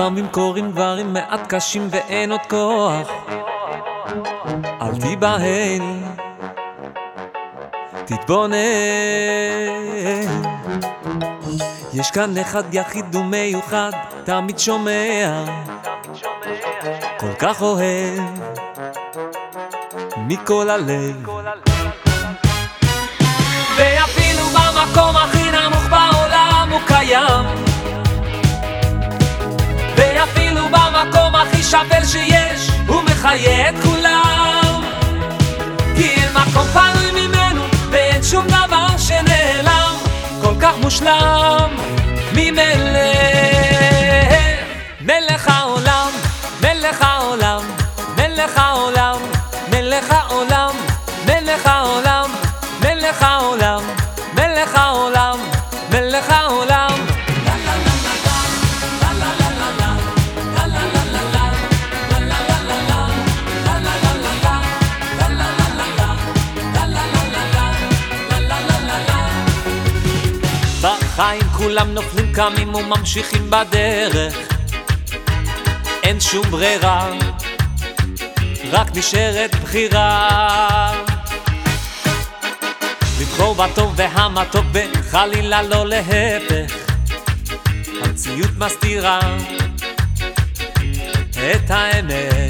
לפעמים קורים דברים מעט קשים ואין עוד כוח. אל תיבהל, תתבונן. יש כאן אחד יחיד ומיוחד, תמיד שומע. כל כך אוהב מכל הלב שפל שיש הוא מחיה את כולם. כי אין מקום פנוי ממנו ואין שום דבר שנעלם. כל כך מושלם ממלך מלך העולם, מלך העולם, מלך העולם, מלך העולם, מלך העולם, בחיים כולם נופלים, קמים וממשיכים בדרך. אין שום ברירה, רק נשארת בחירה. לבחור בטוב והמתוק וחלילה לא להפך. המציאות מסתירה את האמת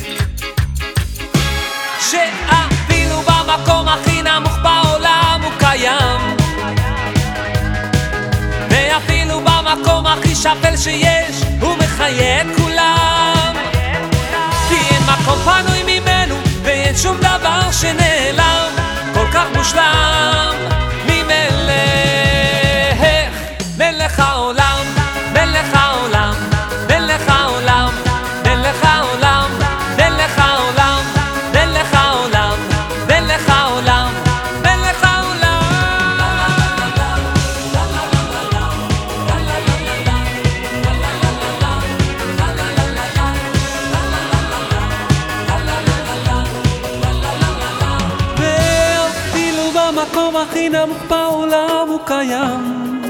איש אפל שיש, הוא מחייך. במקום הכי נמוך בעולם הוא קיים.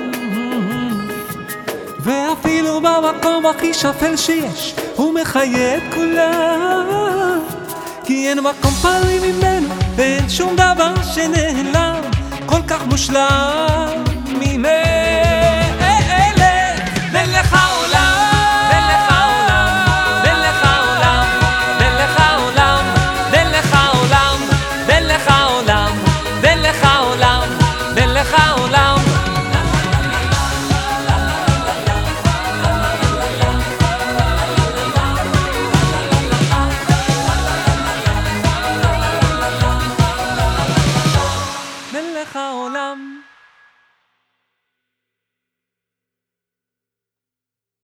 ואפילו במקום הכי שפל שיש הוא מחיה את כולם. כי אין מקום פנוי ממנו ואין שום דבר שנעלם. כל כך מושלם העולם.